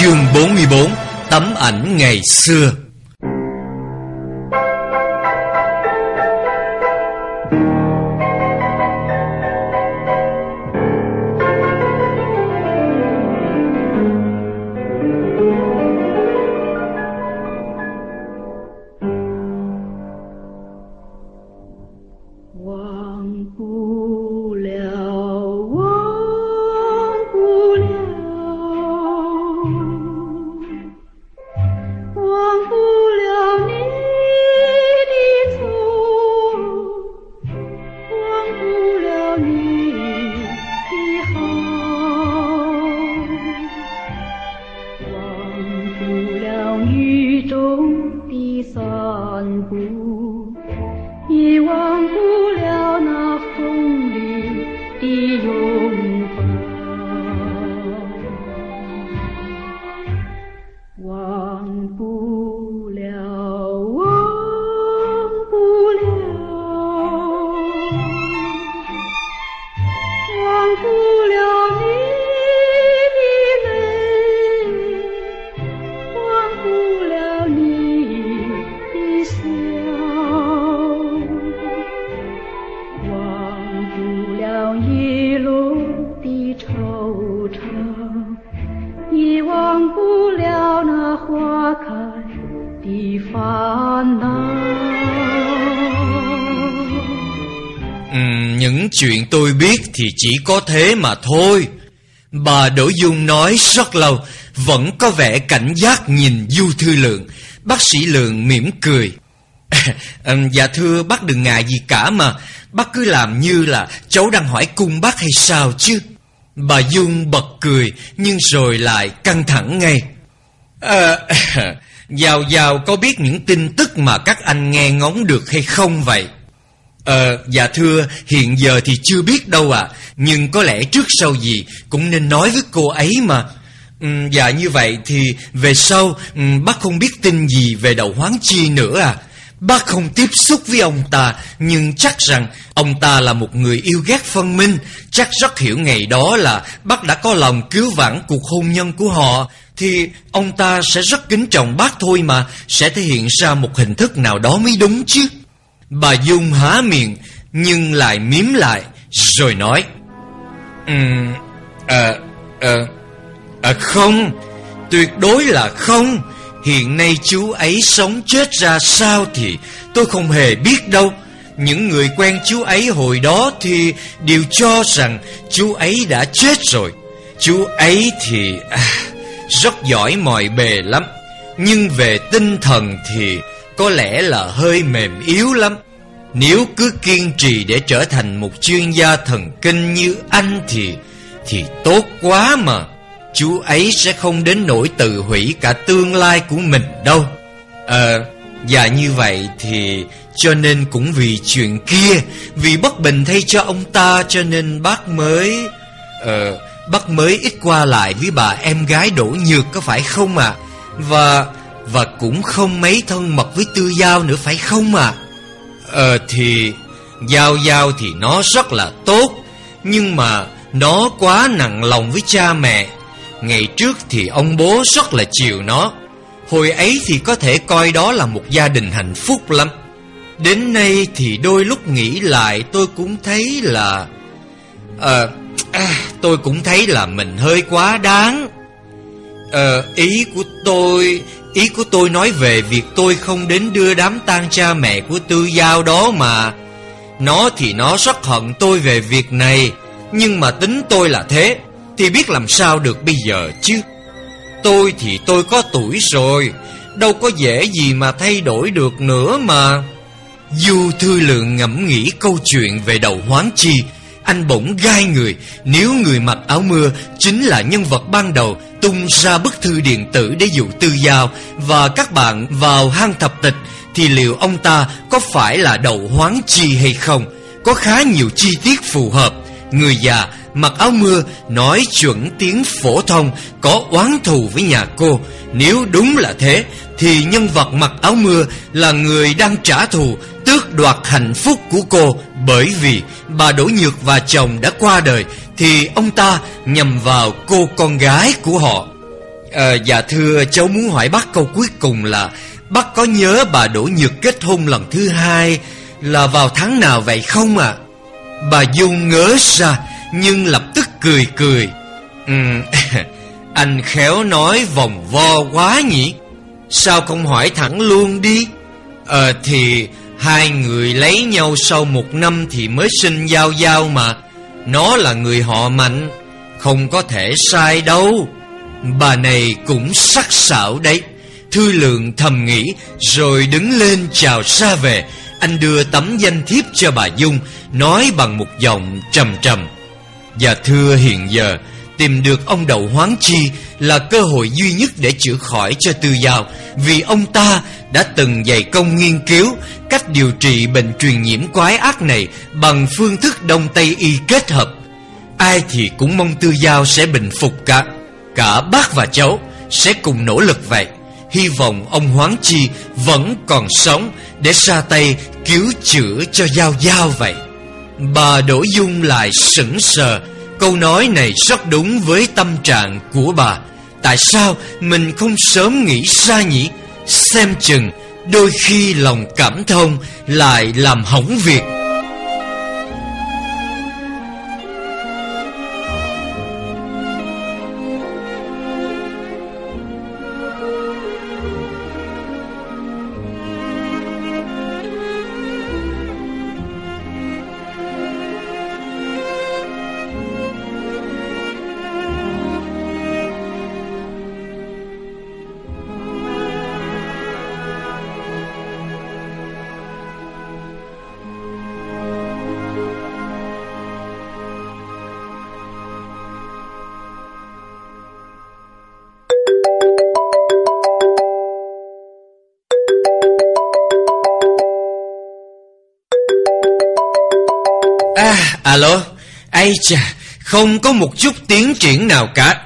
Chương 44 Tấm ảnh ngày xưa. Thì chỉ có thế mà thôi. Bà Đỗ Dung nói rất lâu Vẫn có vẻ cảnh giác nhìn Du Thư Lượng. Bác sĩ Lượng mỉm cười. Dạ thưa bác đừng ngại gì cả mà. Bác cứ làm như là cháu đang hỏi cung bác hay sao chứ? Bà Dung bật cười Nhưng rồi lại căng thẳng ngay. À, Giàu giàu có biết những tin tức mà các anh nghe ngóng được hay không vậy? Ờ, dạ thưa, hiện giờ thì chưa biết đâu ạ. À, Nhưng có lẽ trước sau gì cũng nên nói với cô ấy mà. Ừ, Dạ như vậy thì về sau ừ, bác không biết tin gì về đầu hoáng chi nữa à. Bác không tiếp xúc với ông ta Nhưng chắc rằng ông ta là một người yêu ghét phân minh. Chắc rất hiểu ngày đó là bác đã có lòng cứu vãn cuộc hôn nhân của họ. Thì ông ta sẽ rất kính trọng bác thôi mà Sẽ thể hiện ra một hình thức nào đó mới đúng chứ? Bà Dung há miệng Nhưng lại miếm lại Rồi nói. Um, à, à, à, Không Tuyệt đối là không. Hiện nay chú ấy sống chết ra sao Thì tôi không hề biết đâu. Những người quen chú ấy hồi đó Thì đều cho rằng Chú ấy đã chết rồi. Chú ấy thì à, Rất giỏi mọi bề lắm. Nhưng về tinh thần thì có lẽ là hơi mềm yếu lắm. Nếu cứ kiên trì để trở thành một chuyên gia thần kinh như anh thì Thì tốt quá mà. Chú ấy sẽ không đến nỗi tự hủy cả tương lai của mình đâu. Ờ, và như vậy thì cho nên cũng vì chuyện kia Vì bất bình thay cho ông ta cho nên bác mới Ờ, bác mới ít qua lại với bà em gái đổ Nhược có phải không ạ? À? Và và cũng không mấy thân mật với Tư Giao nữa phải không à Ờ thì Giao Giao thì nó rất là tốt Nhưng mà Nó quá nặng lòng với cha mẹ. Ngày trước thì ông bố rất là chiều nó. Hồi ấy thì có thể coi đó là một gia đình hạnh phúc lắm. Đến nay thì đôi lúc nghĩ lại tôi cũng thấy là Ờ à, Tôi cũng thấy là mình hơi quá đáng. Ờ ý của tôi Ý của tôi nói về việc tôi không đến đưa đám tang cha mẹ của tư giao đó mà. Nó thì nó rất hận tôi về việc này, Nhưng mà tính tôi là thế, Thì biết làm sao được bây giờ chứ? Tôi thì tôi có tuổi rồi, Đâu có dễ gì mà thay đổi được nữa mà. Du Thư Lượng ngẫm nghĩ câu chuyện về đầu hoáng chi anh bỗng gai người Nếu người mặc áo mưa, Chính là nhân vật ban đầu tung ra bức thư điện tử để dụ tư giao và các bạn vào hang thập tịch, thì liệu ông ta có phải là đầu hoáng chi hay không? Có khá nhiều chi tiết phù hợp. Người già mặc áo mưa nói chuẩn tiếng phổ thông, có oán thù với nhà cô. Nếu đúng là thế, thì nhân vật mặc áo mưa là người đang trả thù tước đoạt hạnh phúc của cô bởi vì bà Đỗ Nhược và chồng đã qua đời thì ông ta nhầm vào cô con gái của họ. à, Dạ thưa cháu muốn hỏi bác câu cuối cùng là Bác có nhớ bà Đỗ Nhược kết hôn lần thứ hai Là vào tháng nào vậy không ạ à? Bà Dung ngớ ra Nhưng lập tức cười cười ừ, Anh khéo nói vòng vo quá nhỉ Sao không hỏi thẳng luôn đi Ờ thì Hai người lấy nhau sau một năm Thì mới sinh giao giao mà. Nó là người họ mạnh, Không có thể sai đâu. Bà này cũng sắc sảo đấy. Thư lượng thầm nghĩ, Rồi đứng lên chào xa về. Anh đưa tấm danh thiếp cho bà Dung, Nói bằng một giọng trầm trầm. Và thưa hiện giờ, Tìm được ông Đậu Hoáng Chi là cơ hội duy nhất để chữa khỏi cho Tư Giao, Vì ông ta đã từng dày công nghiên cứu Cách điều trị bệnh truyền nhiễm quái ác này Bằng phương thức Đông Tây Y kết hợp. Ai thì cũng mong Tư Giao sẽ bình phục cả. Cả bác và cháu sẽ cùng nỗ lực vậy. Hy vọng ông Hoáng Chi vẫn còn sống Để ra tay cứu chữa cho Giao Giao vậy. Bà Đỗ Dung lại sững sờ Câu nói này rất đúng với tâm trạng của bà. Tại sao mình không sớm nghĩ ra nhỉ? Xem chừng Đôi khi lòng cảm thông Lại làm hỏng việc. Alo, ây chà, không có một chút tiến triển nào cả.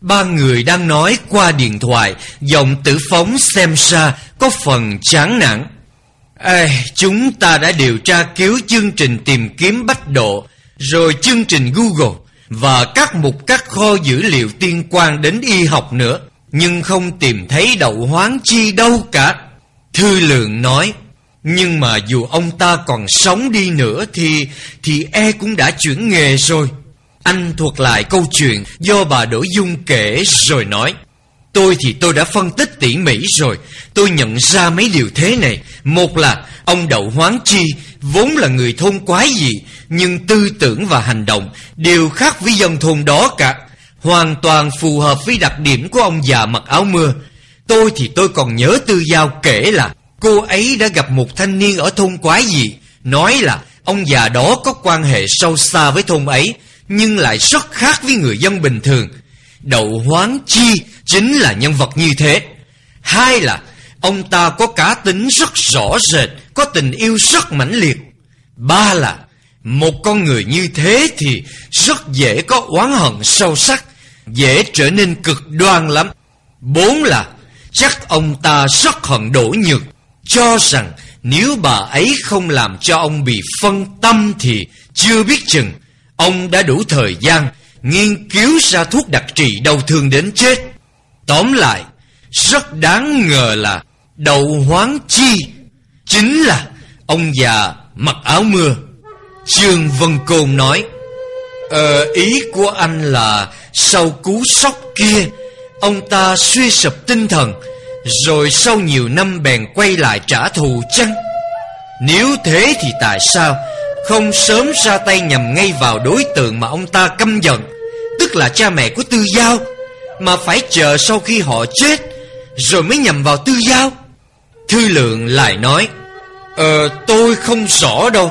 Ba người đang nói qua điện thoại, giọng tử phóng xem ra có phần chán nản. Ê, chúng ta đã điều tra cứu chương trình tìm kiếm bách độ, rồi chương trình Google và các mục các kho dữ liệu liên quan đến y học nữa, nhưng không tìm thấy đậu hoáng chi đâu cả. Thư lượng nói, nhưng mà dù ông ta còn sống đi nữa thì thì e cũng đã chuyển nghề rồi. Anh thuật lại câu chuyện do bà Đỗ Dung kể rồi nói. Tôi thì tôi đã phân tích tỉ mỉ rồi. Tôi nhận ra mấy điều thế này. Một là, ông Đậu Hoáng Chi vốn là người thôn quái dị, nhưng tư tưởng và hành động đều khác với dân thôn đó cả. Hoàn toàn phù hợp với đặc điểm của ông già mặc áo mưa. Tôi thì tôi còn nhớ Tư Giao kể là Cô ấy đã gặp một thanh niên ở thôn quái gì? Nói là ông già đó có quan hệ sâu xa với thôn ấy, Nhưng lại rất khác với người dân bình thường. Đậu hoán Chi chính là nhân vật như thế. Hai là, ông ta có cá tính rất rõ rệt, Có tình yêu rất mãnh liệt. Ba là, một con người như thế thì rất dễ có oán hận sâu sắc, Dễ trở nên cực đoan lắm. Bốn là, chắc ông ta rất hận đổ nhược cho rằng nếu bà ấy không làm cho ông bị phân tâm thì chưa biết chừng ông đã đủ thời gian nghiên cứu ra thuốc đặc trị đau thương đến chết. Tóm lại, rất đáng ngờ là đầu hoáng chi chính là ông già mặc áo mưa. Trương Vân Côn nói, Ờ, ý của anh là sau cú sốc kia, ông ta suy sụp tinh thần, rồi sau nhiều năm bèn quay lại trả thù chăng? Nếu thế thì tại sao Không sớm ra tay nhằm ngay vào đối tượng mà ông ta căm giận, Tức là cha mẹ của Tư Giao, Mà phải chờ sau khi họ chết Rồi mới nhằm vào Tư Giao? Thư lượng lại nói Ờ tôi không rõ đâu.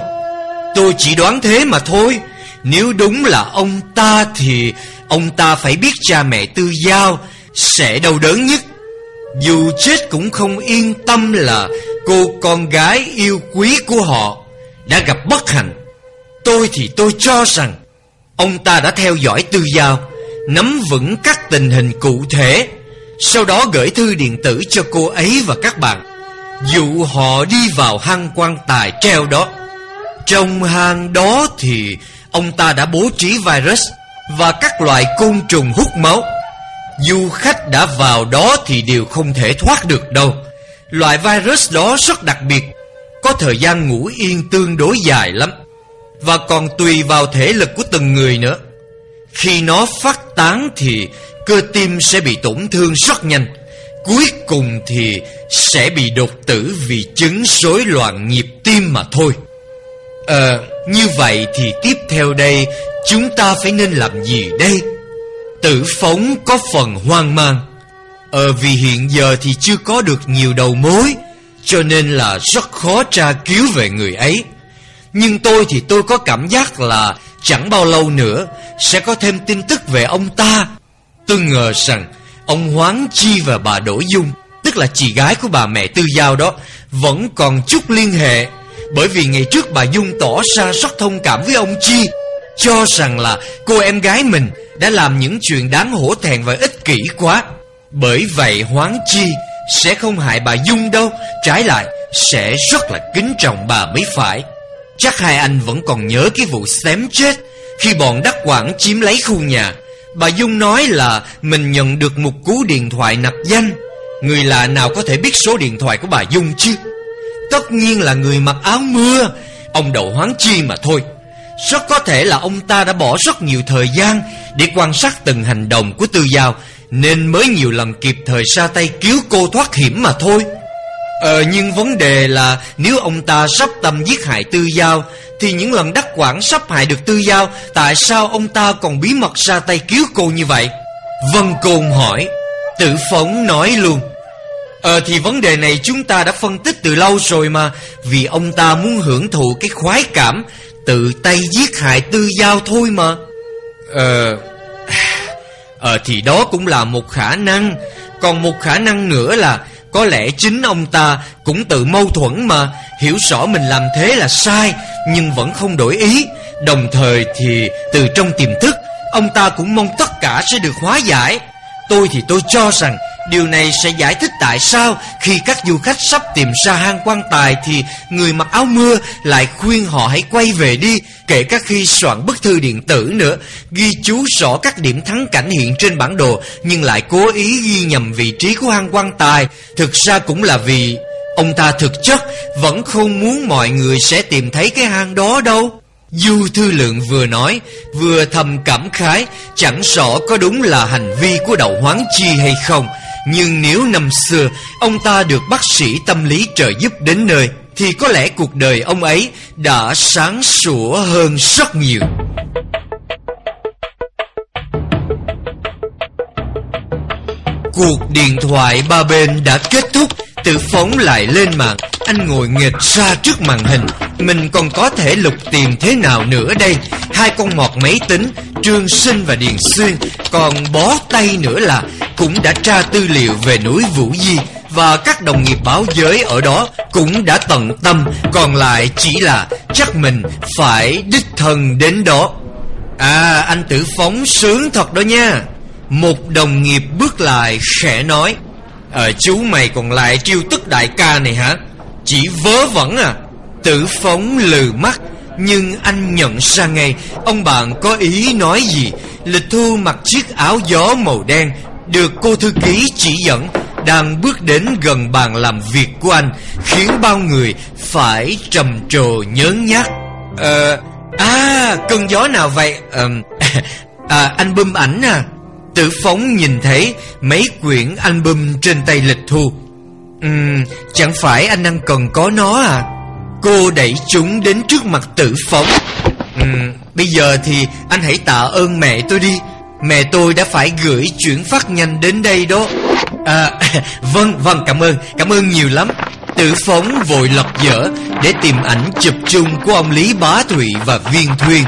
Tôi chỉ đoán thế mà thôi. Nếu đúng là ông ta thì Ông ta phải biết cha mẹ Tư Giao Sẽ đau đớn nhất dù chết cũng không yên tâm là cô con gái yêu quý của họ đã gặp bất hạnh. Tôi thì tôi cho rằng ông ta đã theo dõi tư giao, nắm vững các tình hình cụ thể, sau đó gửi thư điện tử cho cô ấy và các bạn, dụ họ đi vào hang quan tài treo đó. Trong hang đó thì ông ta đã bố trí virus và các loại côn trùng hút máu Du khách đã vào đó thì đều không thể thoát được đâu. Loại virus đó rất đặc biệt Có thời gian ngủ yên tương đối dài lắm. Và còn tùy vào thể lực của từng người nữa. Khi nó phát tán thì cơ tim sẽ bị tổn thương rất nhanh. Cuối cùng thì sẽ bị đột tử vì chứng rối loạn nhịp tim mà thôi. Ờ, như vậy thì tiếp theo đây chúng ta phải nên làm gì đây? Tử phóng có phần hoang mang. Ờ vì hiện giờ thì chưa có được nhiều đầu mối, Cho nên là rất khó tra cứu về người ấy. Nhưng tôi thì tôi có cảm giác là Chẳng bao lâu nữa Sẽ có thêm tin tức về ông ta. Tôi ngờ rằng Ông Hoáng Chi và bà Đỗ Dung, Tức là chị gái của bà mẹ Tư Giao đó, Vẫn còn chút liên hệ. Bởi vì ngày trước bà Dung tỏ ra rất thông cảm với ông Chi, Cho rằng là cô em gái mình đã làm những chuyện đáng hổ thẹn và ích kỷ quá. Bởi vậy Hoáng Chi Sẽ không hại bà Dung đâu, Trái lại sẽ rất là kính trọng bà mới phải. Chắc hai anh vẫn còn nhớ cái vụ xém chết Khi bọn đắc quảng chiếm lấy khu nhà. Bà Dung nói là mình nhận được một cú điện thoại nạp danh. Người lạ nào có thể biết số điện thoại của bà Dung chứ? Tất nhiên là người mặc áo mưa. Ông đầu Hoáng Chi mà thôi. Rất có thể là ông ta đã bỏ rất nhiều thời gian Để quan sát từng hành động của Tư Giao, Nên mới nhiều lần kịp thời ra tay cứu cô thoát hiểm mà thôi. Ờ nhưng vấn đề là Nếu ông ta sắp tâm giết hại Tư Giao, Thì những lần đắc quản sắp hại được Tư Giao, Tại sao ông ta còn bí mật ra tay cứu cô như vậy? Vân Côn hỏi. Tử Phóng nói luôn. Ờ thì vấn đề này chúng ta đã phân tích từ lâu rồi mà, Vì ông ta muốn hưởng thụ cái khoái cảm Tự tay giết hại Tư Giao thôi mà. Ờ... Ờ thì đó cũng là một khả năng. Còn một khả năng nữa là có lẽ chính ông ta cũng tự mâu thuẫn mà, Hiểu rõ mình làm thế là sai, Nhưng vẫn không đổi ý. Đồng thời thì từ trong tiềm thức, Ông ta cũng mong tất cả sẽ được hóa giải. Tôi thì tôi cho rằng Điều này sẽ giải thích tại sao khi các du khách sắp tìm ra hang quan tài thì người mặc áo mưa lại khuyên họ hãy quay về đi, kể cả khi soạn bức thư điện tử nữa, ghi chú rõ các điểm thắng cảnh hiện trên bản đồ nhưng lại cố ý ghi nhầm vị trí của hang quan tài. Thực ra cũng là vì ông ta thực chất vẫn không muốn mọi người sẽ tìm thấy cái hang đó đâu. Du Thư Lượng vừa nói Vừa thầm cảm khái Chẳng rõ có đúng là hành vi của đậu hoáng chi hay không nhưng nếu năm xưa, Ông ta được bác sĩ tâm lý trợ giúp đến nơi, Thì có lẽ cuộc đời ông ấy Đã sáng sủa hơn rất nhiều. Cuộc điện thoại ba bên đã kết thúc, Tự phóng lại lên mạng. Anh ngồi nghịch ra trước màn hình. Mình còn có thể lục tìm thế nào nữa đây? Hai con mọt máy tính Trương Sinh và Điền Xuyên, Còn bó tay nữa là Cũng đã tra tư liệu về núi Vũ Di Và các đồng nghiệp báo giới ở đó Cũng đã tận tâm, Còn lại chỉ là Chắc mình phải đích thân đến đó. À anh tử phóng sướng thật đó nha. Một đồng nghiệp bước lại khẽ nói Ờ chú mày còn lại chiêu tức đại ca này hả? Chỉ vớ vẩn à. Tử phóng lừ mắt nhưng anh nhận ra ngay Ông bạn có ý nói gì? Lịch thu mặc chiếc áo gió màu đen Được cô thư ký chỉ dẫn Đang bước đến gần bàn làm việc của anh Khiến bao người phải trầm trồ nhớ nhắc Ờ À cơn gió nào vậy? Ờ à, Anh bơm ảnh à. Tử phóng nhìn thấy mấy quyển album trên tay lịch thu. Ừm, chẳng phải anh đang cần có nó à? Cô đẩy chúng đến trước mặt tử phóng. Ừm, bây giờ thì anh hãy tạ ơn mẹ tôi đi. Mẹ tôi đã phải gửi chuyển phát nhanh đến đây đó. À, vâng, vâng, cảm ơn, cảm ơn nhiều lắm. Tử phóng vội lật dở để tìm ảnh chụp chung của ông Lý Bá Thụy và Viên Thuyên.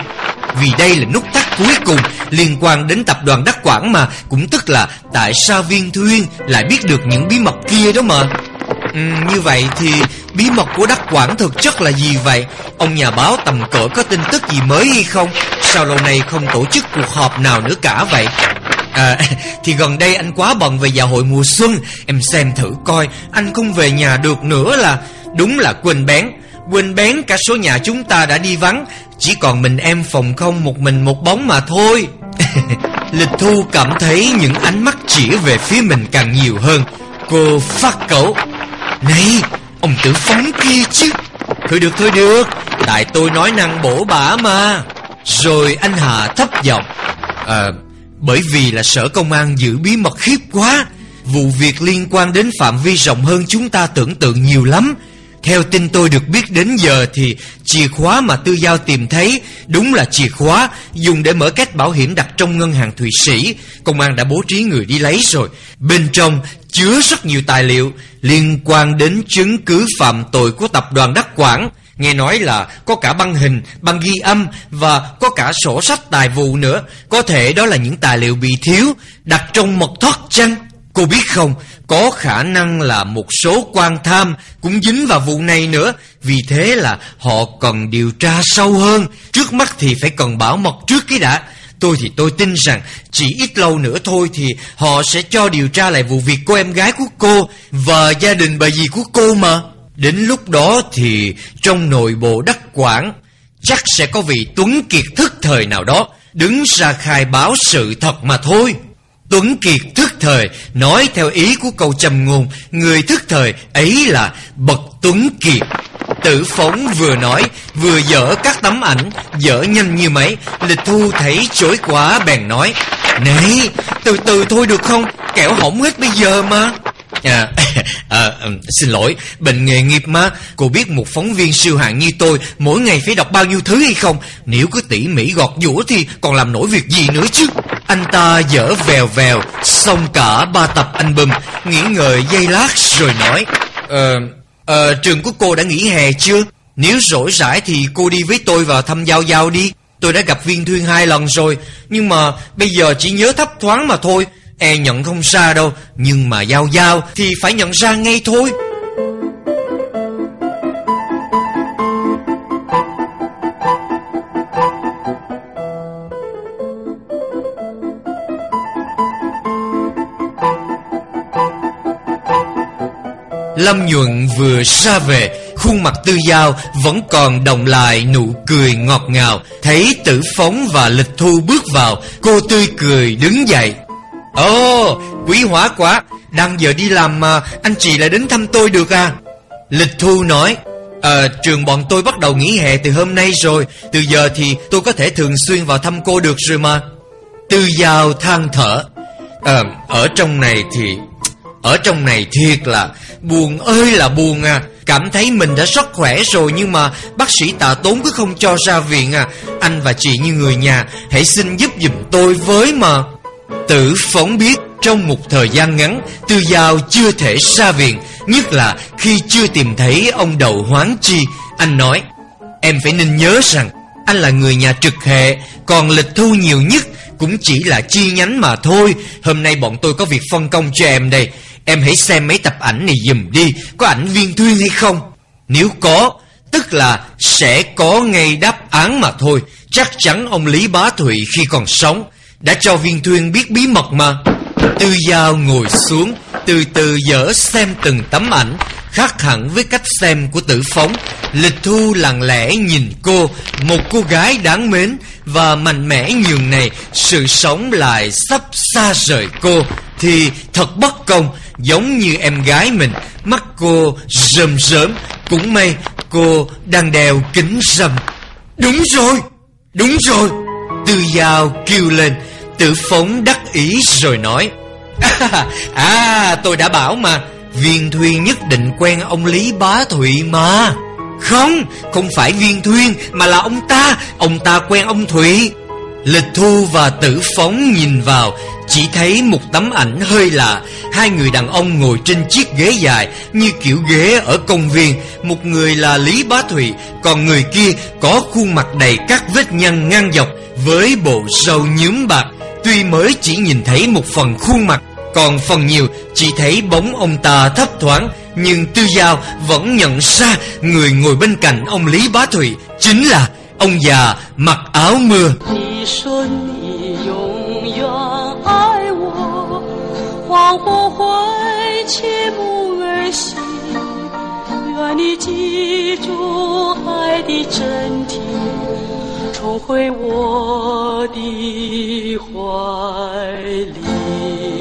Vì đây là nút thắt cuối cùng liên quan đến tập đoàn Đắc Quảng mà Cũng tức là tại sao Viên Thuyên lại biết được những bí mật kia đó mà? Ừ, như vậy thì bí mật của Đắc Quảng thực chất là gì vậy? Ông nhà báo tầm cỡ có tin tức gì mới hay không? Sao lâu nay không tổ chức cuộc họp nào nữa cả vậy? À, thì gần đây anh quá bận về dạ hội mùa xuân Em xem thử coi Anh không về nhà được nữa là Đúng là quên bén Quên bén cả số nhà chúng ta đã đi vắng Chỉ còn mình em phòng không một mình một bóng mà thôi Lịch Thu cảm thấy những ánh mắt chỉ về phía mình càng nhiều hơn Cô phát cẩu này, Ông tử phóng kia chứ. Thôi được thôi được. Tại tôi nói năng bổ bả mà. Rồi anh Hà thấp giọng. À Bởi vì là sở công an giữ bí mật khiếp quá, Vụ việc liên quan đến phạm vi rộng hơn chúng ta tưởng tượng nhiều lắm. Theo tin tôi được biết đến giờ thì chìa khóa mà Tư Giao tìm thấy đúng là chìa khóa dùng để mở cách bảo hiểm đặt trong ngân hàng Thụy Sĩ. Công an đã bố trí người đi lấy rồi. Bên trong chứa rất nhiều tài liệu liên quan đến chứng cứ phạm tội của tập đoàn Đắc Quảng. Nghe nói là có cả băng hình, băng ghi âm và có cả sổ sách tài vụ nữa. Có thể đó là những tài liệu bị thiếu, đặt trong mật thất chăng? Cô biết không, có khả năng là một số quan tham cũng dính vào vụ này nữa. Vì thế là họ cần điều tra sâu hơn. Trước mắt thì phải cần bảo mật trước cái đã. Tôi thì tôi tin rằng chỉ ít lâu nữa thôi thì họ sẽ cho điều tra lại vụ việc cô em gái của cô và gia đình bà dì của cô mà. Đến lúc đó thì trong nội bộ đắc quản chắc sẽ có vị Tuấn Kiệt thức thời nào đó đứng ra khai báo sự thật mà thôi. Tuấn Kiệt thức thời, Nói theo ý của câu trầm ngôn, Người thức thời ấy là bậc Tuấn Kiệt Tử phóng vừa nói Vừa dở các tấm ảnh Dở nhanh như mấy Lịch thu thấy chối quá bèn nói Này từ từ thôi được không? Kẻo hỏng hết bây giờ mà. À, à, ừ, xin lỗi, bệnh nghề nghiệp mà. Cô biết một phóng viên siêu hạng như tôi Mỗi ngày phải đọc bao nhiêu thứ hay không? Nếu cứ tỉ mỉ gọt giũa thì còn làm nổi việc gì nữa chứ? Anh ta dở vèo vèo Xong cả ba tập album Nghĩ ngợi dây lát rồi nói Ờ, ờ, trường của cô đã nghỉ hè chưa? Nếu rỗi rãi thì cô đi với tôi vào thăm Giao Giao đi. Tôi đã gặp viên thuyên hai lần rồi Nhưng mà bây giờ chỉ nhớ thấp thoáng mà thôi. E nhận không xa đâu Nhưng mà giao giao thì phải nhận ra ngay thôi. Lâm nhuận vừa ra về Khuôn mặt tư giao vẫn còn đồng lại nụ cười ngọt ngào. Thấy tử phóng và lịch thu bước vào Cô tươi cười đứng dậy. Ồ, quý hóa quá Đang giờ đi làm mà anh chị lại đến thăm tôi được à? Lịch Thu nói. Ờ, trường bọn tôi bắt đầu nghỉ hè từ hôm nay rồi. Từ giờ thì tôi có thể thường xuyên vào thăm cô được rồi mà. Tư Giao than thở. Ờ, ở trong này thì ở trong này thiệt là Buồn ơi là buồn à. Cảm thấy mình đã rất khỏe rồi Nhưng mà bác sĩ tạ tốn cứ không cho ra viện à. Anh và chị như người nhà, Hãy xin giúp giùm tôi với mà. Tử phóng biết trong một thời gian ngắn, Tư Giao chưa thể ra viện. Nhất là khi chưa tìm thấy ông đầu hoáng chi. Anh nói, Em phải nên nhớ rằng Anh là người nhà trực hệ, Còn lịch thu nhiều nhất Cũng chỉ là chi nhánh mà thôi. Hôm nay bọn tôi có việc phân công cho em đây. Em hãy xem mấy tập ảnh này dùm đi, Có ảnh viên thuyên hay không? Nếu có, Tức là sẽ có ngay đáp án mà thôi. Chắc chắn ông Lý Bá Thụy khi còn sống đã cho viên thuyên biết bí mật mà. Tư Giao ngồi xuống, Từ từ dở xem từng tấm ảnh, Khác hẳn với cách xem của tử phóng. Lịch thu lặng lẽ nhìn cô, Một cô gái đáng mến Và mạnh mẽ nhường này. Sự sống lại sắp xa rời cô, Thì thật bất công. Giống như em gái mình. Mắt cô rơm rớm Cũng may cô đang đeo kính râm. Đúng rồi Đúng rồi. Tư Giao kêu lên. Tử phóng đắc ý rồi nói. À, à tôi đã bảo mà. Viên Thuyên nhất định quen ông Lý Bá Thụy mà. Không Không phải Viên Thuyên Mà là ông ta. Ông ta quen ông Thụy. Lịch Thu và Tử Phóng nhìn vào, Chỉ thấy một tấm ảnh hơi lạ. Hai người đàn ông ngồi trên chiếc ghế dài, Như kiểu ghế ở công viên. Một người là Lý Bá Thụy, Còn người kia có khuôn mặt đầy các vết nhăn ngang dọc Với bộ râu nhúm bạc. Tuy mới chỉ nhìn thấy một phần khuôn mặt, Còn phần nhiều chỉ thấy bóng ông ta thấp thoáng. Nhưng Tư Giao vẫn nhận ra Người ngồi bên cạnh ông Lý Bá Thụy Chính là ông già mặc áo mưa. 你说你永远爱我黄昏会切木而息愿你记住爱的真谛重回我的怀里。